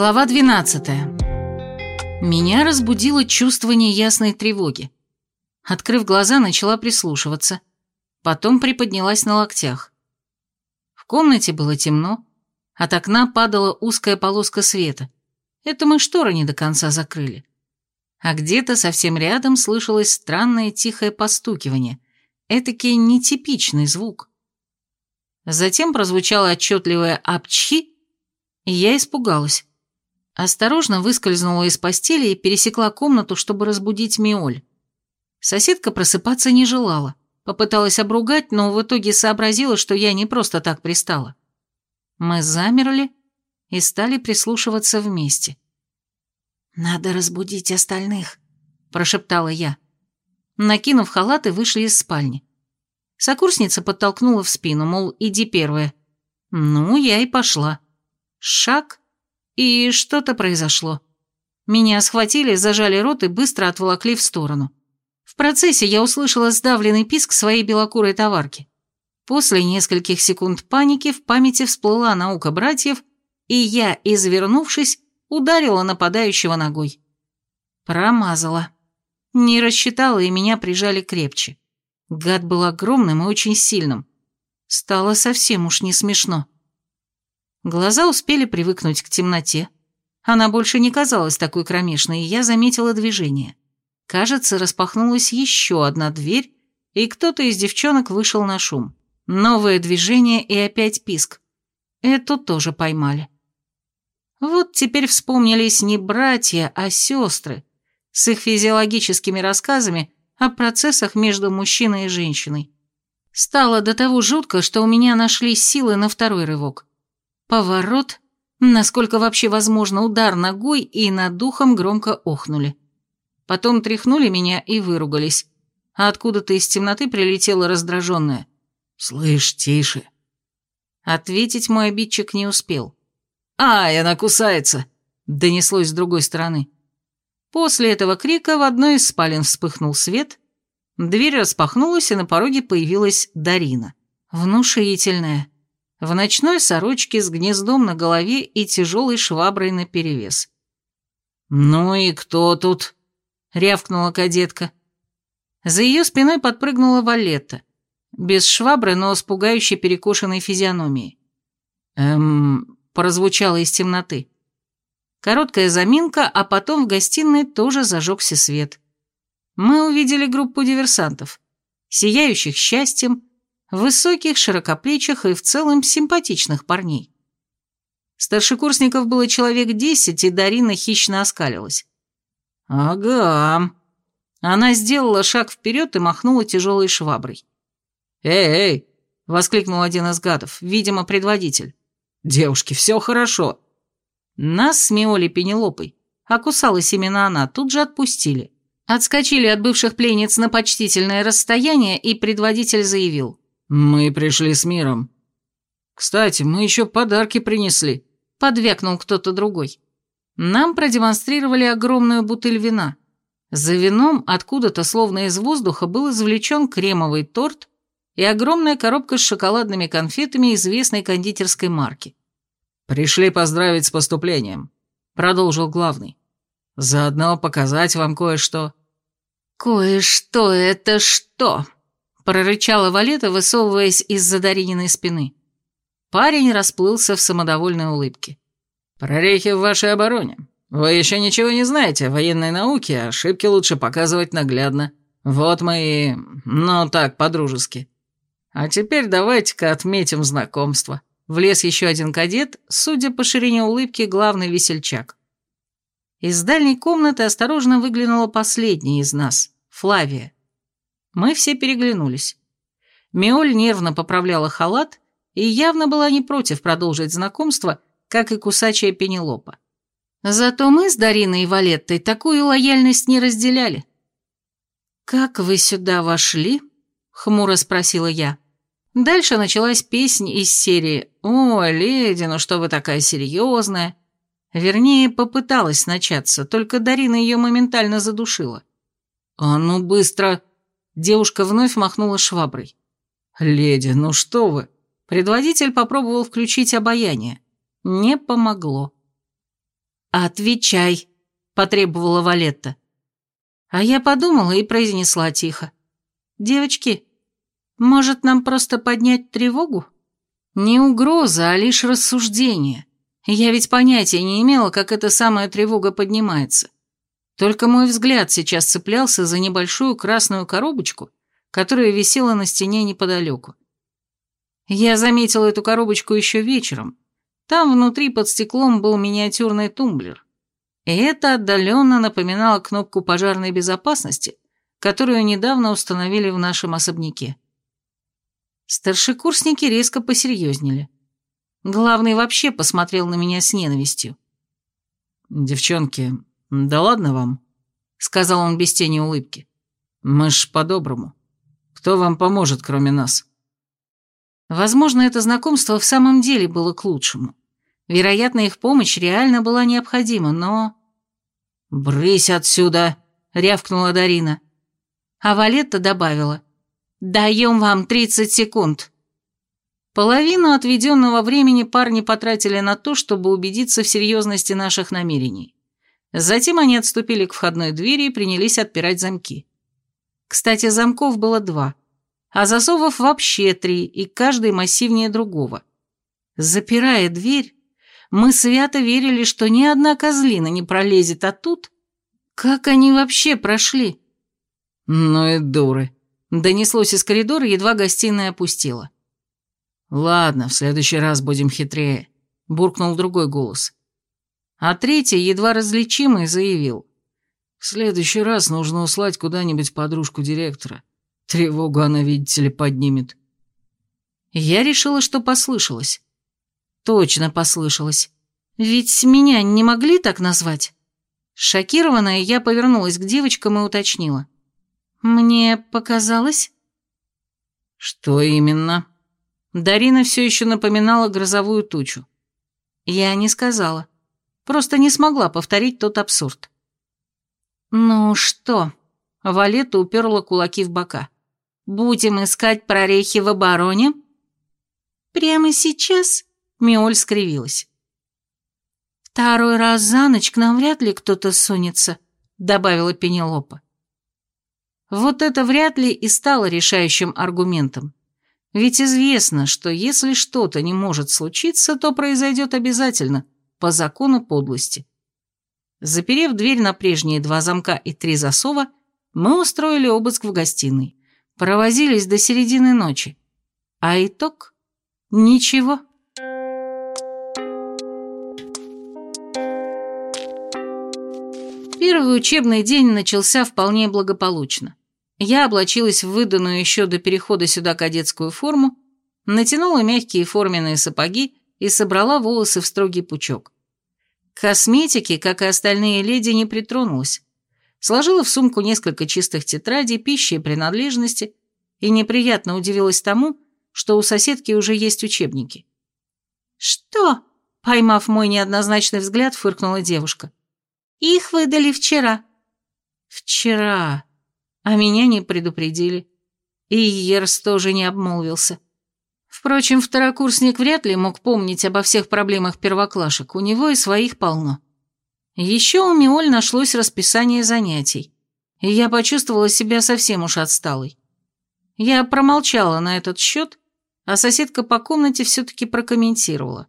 Глава 12. Меня разбудило чувство неясной тревоги. Открыв глаза, начала прислушиваться. Потом приподнялась на локтях. В комнате было темно. От окна падала узкая полоска света. Это мы шторы не до конца закрыли. А где-то совсем рядом слышалось странное тихое постукивание. Этакий нетипичный звук. Затем прозвучало отчетливое «апчхи», и я испугалась. Осторожно выскользнула из постели и пересекла комнату, чтобы разбудить Миоль. Соседка просыпаться не желала. Попыталась обругать, но в итоге сообразила, что я не просто так пристала. Мы замерли и стали прислушиваться вместе. «Надо разбудить остальных», — прошептала я. Накинув халаты, вышли из спальни. Сокурсница подтолкнула в спину, мол, иди первая. Ну, я и пошла. Шаг, и что-то произошло. Меня схватили, зажали рот и быстро отволокли в сторону. В процессе я услышала сдавленный писк своей белокурой товарки. После нескольких секунд паники в памяти всплыла наука братьев, и я, извернувшись, ударила нападающего ногой. Промазала. Не рассчитала, и меня прижали крепче. Гад был огромным и очень сильным. Стало совсем уж не смешно. Глаза успели привыкнуть к темноте. Она больше не казалась такой кромешной, и я заметила движение. Кажется, распахнулась еще одна дверь, и кто-то из девчонок вышел на шум. Новое движение и опять писк. Эту тоже поймали. Вот теперь вспомнились не братья, а сестры, с их физиологическими рассказами о процессах между мужчиной и женщиной. Стало до того жутко, что у меня нашлись силы на второй рывок. Поворот, насколько вообще возможно, удар ногой и над духом громко охнули. Потом тряхнули меня и выругались, а откуда-то из темноты прилетело раздраженное. «Слышь, тише». Ответить мой обидчик не успел. «Ай, она кусается!» — донеслось с другой стороны. После этого крика в одной из спален вспыхнул свет, дверь распахнулась, и на пороге появилась Дарина. Внушительная, в ночной сорочке с гнездом на голове и тяжелой шваброй наперевес. «Ну и кто тут?» — рявкнула кадетка. За ее спиной подпрыгнула Валетта, без швабры, но с пугающе перекошенной физиономией. «Эм...» — прозвучало из темноты. Короткая заминка, а потом в гостиной тоже зажегся свет. Мы увидели группу диверсантов, сияющих счастьем, высоких, широкоплечих и в целом симпатичных парней. Старшекурсников было человек десять, и Дарина хищно оскалилась. «Ага». Она сделала шаг вперед и махнула тяжелой шваброй. «Эй, эй!» — воскликнул один из гадов, видимо, предводитель. «Девушки, все хорошо». Нас с Миоли Пенелопой, окусалась именно она, тут же отпустили. Отскочили от бывших пленниц на почтительное расстояние, и предводитель заявил. «Мы пришли с миром. Кстати, мы еще подарки принесли», — подвякнул кто-то другой. Нам продемонстрировали огромную бутыль вина. За вином откуда-то, словно из воздуха, был извлечен кремовый торт и огромная коробка с шоколадными конфетами известной кондитерской марки. «Пришли поздравить с поступлением», — продолжил главный. «Заодно показать вам кое-что». «Кое-что это что?» Прорычала Валета, высовываясь из-за Дарининой спины. Парень расплылся в самодовольной улыбке. «Прорехи в вашей обороне. Вы еще ничего не знаете о военной науке, ошибки лучше показывать наглядно. Вот мы и... ну так, по-дружески. А теперь давайте-ка отметим знакомство». Влез еще один кадет, судя по ширине улыбки, главный весельчак. Из дальней комнаты осторожно выглянула последняя из нас, Флавия. Мы все переглянулись. Миоль нервно поправляла халат и явно была не против продолжить знакомство, как и кусачая Пенелопа. Зато мы с Дариной и Валеттой такую лояльность не разделяли. «Как вы сюда вошли?» — хмуро спросила я. Дальше началась песня из серии «О, леди, ну что вы такая серьезная?» Вернее, попыталась начаться, только Дарина ее моментально задушила. «А ну быстро!» Девушка вновь махнула шваброй. «Леди, ну что вы?» Предводитель попробовал включить обаяние. Не помогло. «Отвечай», — потребовала Валетта. А я подумала и произнесла тихо. «Девочки, может, нам просто поднять тревогу?» Не угроза, а лишь рассуждение. Я ведь понятия не имела, как эта самая тревога поднимается. Только мой взгляд сейчас цеплялся за небольшую красную коробочку, которая висела на стене неподалеку. Я заметила эту коробочку еще вечером. Там внутри под стеклом был миниатюрный тумблер. И это отдаленно напоминало кнопку пожарной безопасности, которую недавно установили в нашем особняке. Старшекурсники резко посерьезнели. Главный вообще посмотрел на меня с ненавистью. «Девчонки, да ладно вам», — сказал он без тени улыбки. «Мы ж по-доброму. Кто вам поможет, кроме нас?» Возможно, это знакомство в самом деле было к лучшему. Вероятно, их помощь реально была необходима, но... «Брысь отсюда!» — рявкнула Дарина. А Валетта добавила. «Даем вам 30 секунд». Половину отведенного времени парни потратили на то, чтобы убедиться в серьезности наших намерений. Затем они отступили к входной двери и принялись отпирать замки. Кстати, замков было два, а засовов вообще три, и каждый массивнее другого. Запирая дверь, мы свято верили, что ни одна козлина не пролезет, а тут... Как они вообще прошли? Ну и дуры, Донеслось из коридора, едва гостиная опустила. «Ладно, в следующий раз будем хитрее», — буркнул другой голос. А третий, едва различимый, заявил. «В следующий раз нужно услать куда-нибудь подружку директора. Тревогу она, видите ли, поднимет». Я решила, что послышалось. Точно послышалось. Ведь меня не могли так назвать? Шокированная, я повернулась к девочкам и уточнила. «Мне показалось?» «Что именно?» Дарина все еще напоминала грозовую тучу. Я не сказала. Просто не смогла повторить тот абсурд. «Ну что?» Валета уперла кулаки в бока. «Будем искать прорехи в обороне?» «Прямо сейчас?» Миоль скривилась. «Второй раз за ночь к нам вряд ли кто-то сунется», — добавила Пенелопа. Вот это вряд ли и стало решающим аргументом. Ведь известно, что если что-то не может случиться, то произойдет обязательно, по закону подлости. Заперев дверь на прежние два замка и три засова, мы устроили обыск в гостиной. Провозились до середины ночи. А итог? Ничего. Первый учебный день начался вполне благополучно. Я облачилась в выданную еще до перехода сюда кадетскую форму, натянула мягкие форменные сапоги и собрала волосы в строгий пучок. К косметике, как и остальные леди, не притронулась. Сложила в сумку несколько чистых тетрадей, пищи и принадлежности и неприятно удивилась тому, что у соседки уже есть учебники. «Что?» — поймав мой неоднозначный взгляд, фыркнула девушка. «Их выдали вчера». «Вчера», а меня не предупредили. И Ерс тоже не обмолвился. Впрочем, второкурсник вряд ли мог помнить обо всех проблемах первоклашек, у него и своих полно. Еще у Миоль нашлось расписание занятий, и я почувствовала себя совсем уж отсталой. Я промолчала на этот счет, а соседка по комнате все-таки прокомментировала.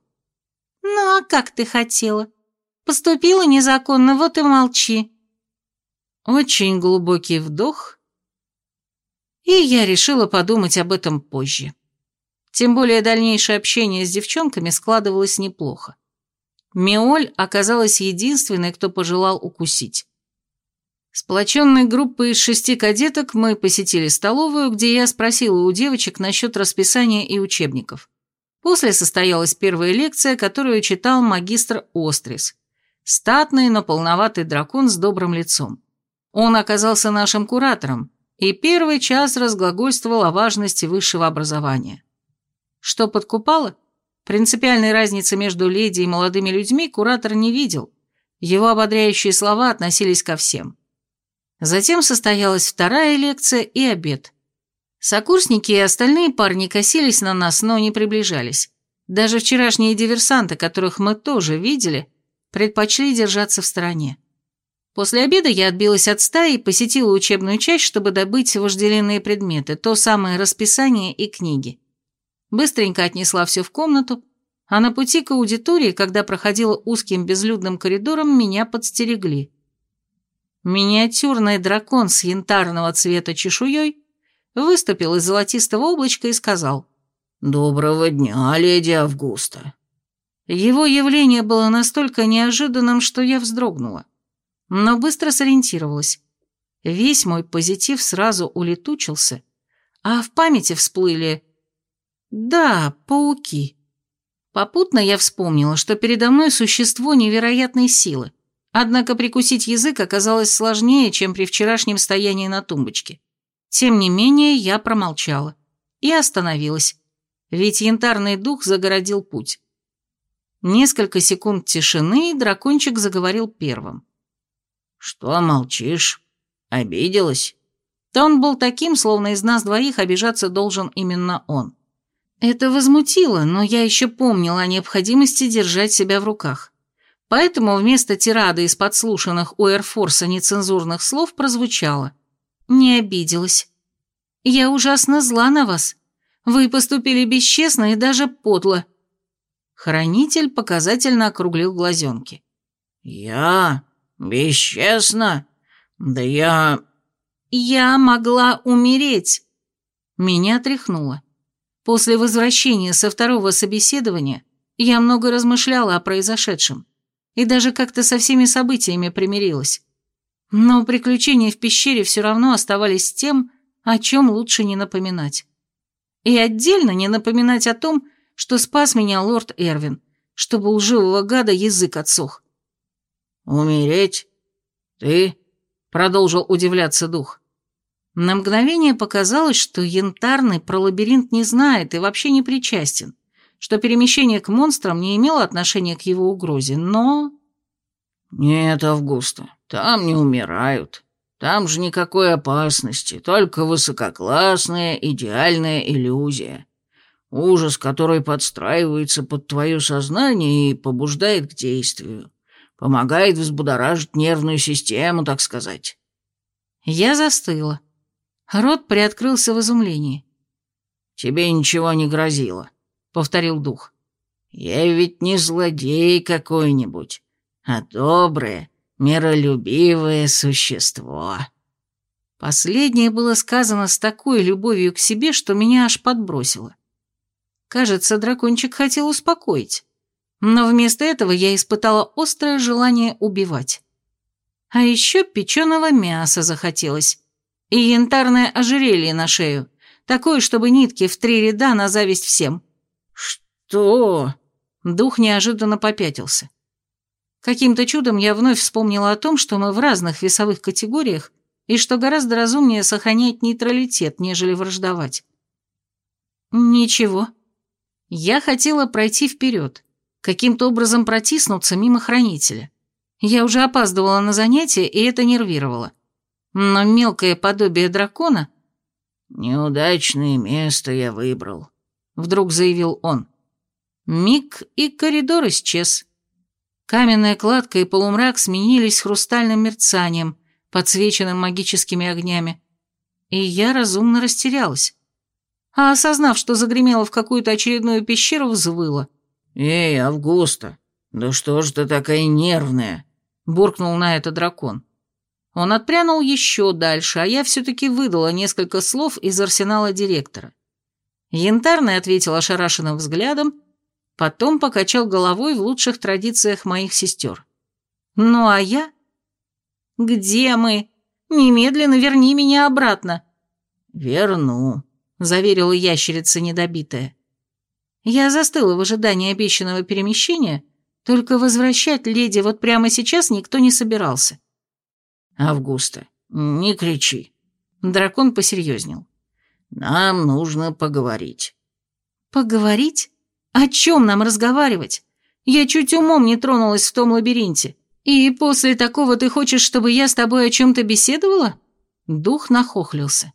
«Ну а как ты хотела? Поступила незаконно, вот и молчи. Очень глубокий вдох, и я решила подумать об этом позже. Тем более дальнейшее общение с девчонками складывалось неплохо. Миоль оказалась единственной, кто пожелал укусить. Сплоченной группой из шести кадеток мы посетили столовую, где я спросила у девочек насчет расписания и учебников. После состоялась первая лекция, которую читал магистр Острис. Статный, но полноватый дракон с добрым лицом. Он оказался нашим куратором и первый час разглагольствовал о важности высшего образования. Что подкупало? Принципиальной разницы между леди и молодыми людьми куратор не видел. Его ободряющие слова относились ко всем. Затем состоялась вторая лекция и обед. Сокурсники и остальные парни косились на нас, но не приближались. Даже вчерашние диверсанты, которых мы тоже видели, предпочли держаться в стороне. После обеда я отбилась от стаи и посетила учебную часть, чтобы добыть вожделенные предметы, то самое расписание и книги. Быстренько отнесла все в комнату, а на пути к аудитории, когда проходила узким безлюдным коридором, меня подстерегли. Миниатюрный дракон с янтарного цвета чешуей выступил из золотистого облачка и сказал «Доброго дня, леди Августа». Его явление было настолько неожиданным, что я вздрогнула но быстро сориентировалась. Весь мой позитив сразу улетучился, а в памяти всплыли... Да, пауки. Попутно я вспомнила, что передо мной существо невероятной силы, однако прикусить язык оказалось сложнее, чем при вчерашнем стоянии на тумбочке. Тем не менее, я промолчала и остановилась, ведь янтарный дух загородил путь. Несколько секунд тишины, и дракончик заговорил первым. «Что молчишь? Обиделась?» Тон был таким, словно из нас двоих обижаться должен именно он. Это возмутило, но я еще помнила о необходимости держать себя в руках. Поэтому вместо тирады из подслушанных у Эрфорса нецензурных слов прозвучало. «Не обиделась. Я ужасно зла на вас. Вы поступили бесчестно и даже подло». Хранитель показательно округлил глазенки. «Я? «Бесчестно? Да я...» «Я могла умереть!» Меня тряхнуло. После возвращения со второго собеседования я много размышляла о произошедшем и даже как-то со всеми событиями примирилась. Но приключения в пещере все равно оставались тем, о чем лучше не напоминать. И отдельно не напоминать о том, что спас меня лорд Эрвин, чтобы у лживого гада язык отсох. «Умереть? Ты?» — продолжил удивляться дух. На мгновение показалось, что янтарный про лабиринт не знает и вообще не причастен, что перемещение к монстрам не имело отношения к его угрозе, но... «Нет, Августа, там не умирают. Там же никакой опасности, только высококлассная идеальная иллюзия. Ужас, который подстраивается под твое сознание и побуждает к действию. Помогает взбудоражить нервную систему, так сказать. Я застыла. Рот приоткрылся в изумлении. «Тебе ничего не грозило», — повторил дух. «Я ведь не злодей какой-нибудь, а доброе, миролюбивое существо». Последнее было сказано с такой любовью к себе, что меня аж подбросило. Кажется, дракончик хотел успокоить но вместо этого я испытала острое желание убивать. А еще печеного мяса захотелось. И янтарное ожерелье на шею, такое, чтобы нитки в три ряда на зависть всем. «Что?» Дух неожиданно попятился. Каким-то чудом я вновь вспомнила о том, что мы в разных весовых категориях и что гораздо разумнее сохранять нейтралитет, нежели враждовать. Ничего. Я хотела пройти вперед, каким-то образом протиснуться мимо хранителя. Я уже опаздывала на занятия, и это нервировало. Но мелкое подобие дракона... «Неудачное место я выбрал», — вдруг заявил он. Миг и коридор исчез. Каменная кладка и полумрак сменились хрустальным мерцанием, подсвеченным магическими огнями. И я разумно растерялась. А осознав, что загремела в какую-то очередную пещеру, взвыла. «Эй, Августа, да что ж ты такая нервная?» — буркнул на это дракон. Он отпрянул еще дальше, а я все-таки выдала несколько слов из арсенала директора. Янтарный ответил ошарашенным взглядом, потом покачал головой в лучших традициях моих сестер. «Ну а я?» «Где мы? Немедленно верни меня обратно!» «Верну», — заверила ящерица недобитая. Я застыла в ожидании обещанного перемещения, только возвращать леди вот прямо сейчас никто не собирался. «Августа, не кричи». Дракон посерьезнел. «Нам нужно поговорить». «Поговорить? О чем нам разговаривать? Я чуть умом не тронулась в том лабиринте. И после такого ты хочешь, чтобы я с тобой о чем-то беседовала?» Дух нахохлился.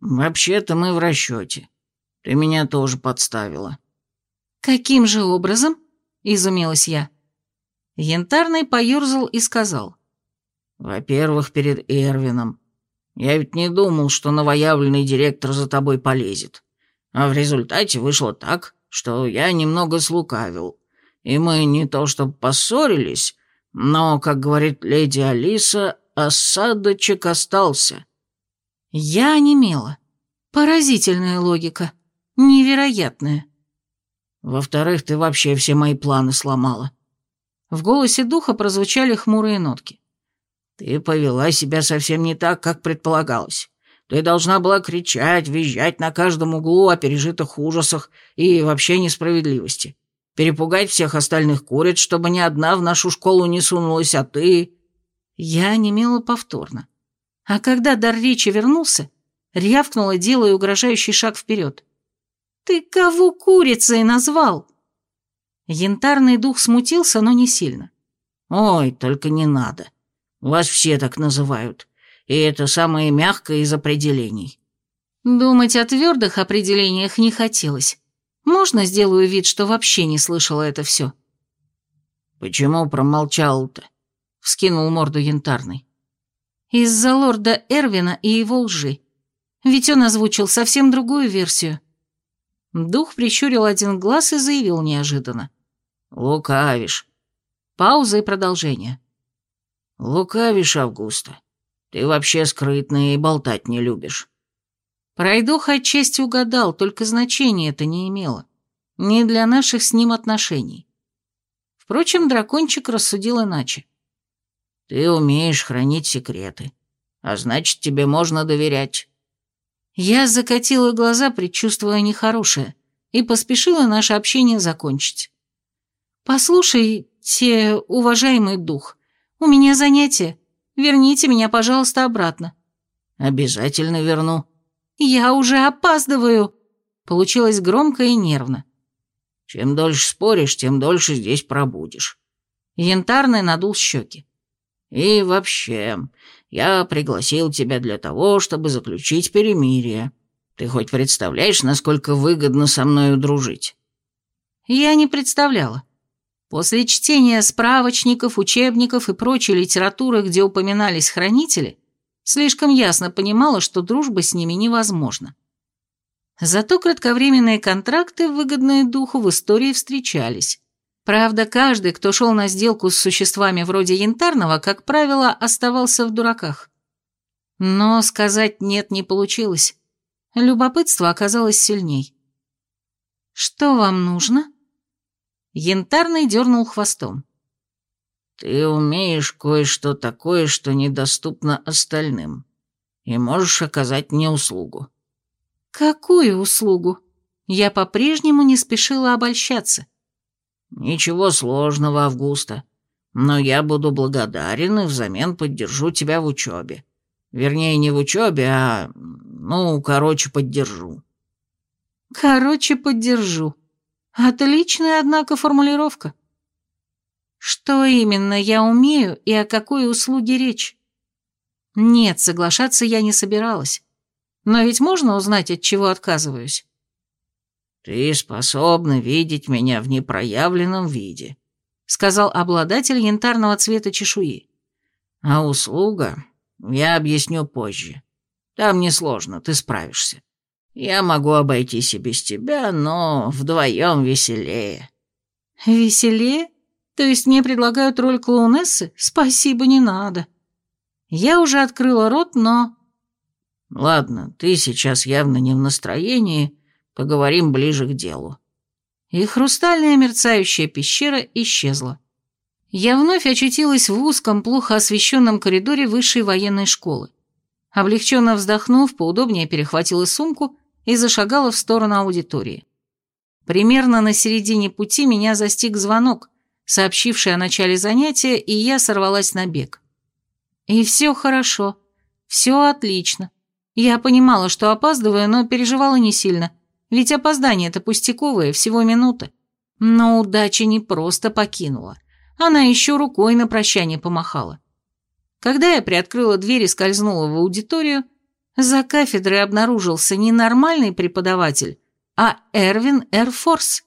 «Вообще-то мы в расчете. Ты меня тоже подставила». «Каким же образом?» – изумилась я. Янтарный поерзал и сказал. «Во-первых, перед Эрвином. Я ведь не думал, что новоявленный директор за тобой полезет. А в результате вышло так, что я немного слукавил. И мы не то чтобы поссорились, но, как говорит леди Алиса, осадочек остался». Я онемела. Поразительная логика. Невероятная. Во-вторых, ты вообще все мои планы сломала. В голосе духа прозвучали хмурые нотки. Ты повела себя совсем не так, как предполагалось. Ты должна была кричать, визжать на каждом углу о пережитых ужасах и вообще несправедливости. Перепугать всех остальных куриц, чтобы ни одна в нашу школу не сунулась, а ты... Я немела повторно. А когда дар речи вернулся, рявкнула, делая угрожающий шаг вперед. «Ты кого курицей назвал?» Янтарный дух смутился, но не сильно. «Ой, только не надо. Вас все так называют. И это самое мягкое из определений». Думать о твердых определениях не хотелось. Можно сделаю вид, что вообще не слышала это все? «Почему промолчал-то?» — вскинул морду янтарный. «Из-за лорда Эрвина и его лжи. Ведь он озвучил совсем другую версию». Дух прищурил один глаз и заявил неожиданно. «Лукавишь». Пауза и продолжение. «Лукавишь, Августа. Ты вообще скрытная и болтать не любишь». Пройдух отчасти угадал, только значения это не имело. Не для наших с ним отношений. Впрочем, дракончик рассудил иначе. «Ты умеешь хранить секреты, а значит, тебе можно доверять». Я закатила глаза, предчувствуя нехорошее, и поспешила наше общение закончить. «Послушайте, уважаемый дух, у меня занятие. Верните меня, пожалуйста, обратно». «Обязательно верну». «Я уже опаздываю!» Получилось громко и нервно. «Чем дольше споришь, тем дольше здесь пробудешь». Янтарный надул щеки. «И вообще, я пригласил тебя для того, чтобы заключить перемирие. Ты хоть представляешь, насколько выгодно со мною дружить?» Я не представляла. После чтения справочников, учебников и прочей литературы, где упоминались хранители, слишком ясно понимала, что дружба с ними невозможна. Зато кратковременные контракты, выгодные духу, в истории встречались. Правда, каждый, кто шел на сделку с существами вроде Янтарного, как правило, оставался в дураках. Но сказать «нет» не получилось. Любопытство оказалось сильней. «Что вам нужно?» Янтарный дернул хвостом. «Ты умеешь кое-что такое, что недоступно остальным, и можешь оказать мне услугу». «Какую услугу?» Я по-прежнему не спешила обольщаться. «Ничего сложного, Августа, но я буду благодарен и взамен поддержу тебя в учебе. Вернее, не в учебе, а... ну, короче, поддержу». «Короче, поддержу. Отличная, однако, формулировка. Что именно я умею и о какой услуге речь? Нет, соглашаться я не собиралась. Но ведь можно узнать, от чего отказываюсь? «Ты способна видеть меня в непроявленном виде», — сказал обладатель янтарного цвета чешуи. «А услуга я объясню позже. Там несложно, ты справишься. Я могу обойтись и без тебя, но вдвоем веселее». «Веселее? То есть мне предлагают роль клоунессы? Спасибо, не надо». Я уже открыла рот, но... «Ладно, ты сейчас явно не в настроении, Поговорим ближе к делу». И хрустальная мерцающая пещера исчезла. Я вновь очутилась в узком, плохо освещенном коридоре высшей военной школы. Облегченно вздохнув, поудобнее перехватила сумку и зашагала в сторону аудитории. Примерно на середине пути меня застиг звонок, сообщивший о начале занятия, и я сорвалась на бег. И все хорошо, все отлично. Я понимала, что опаздываю, но переживала не сильно – ведь опоздание-то пустяковое, всего минута. Но удача не просто покинула. Она еще рукой на прощание помахала. Когда я приоткрыла дверь и скользнула в аудиторию, за кафедрой обнаружился не нормальный преподаватель, а Эрвин Эрфорс.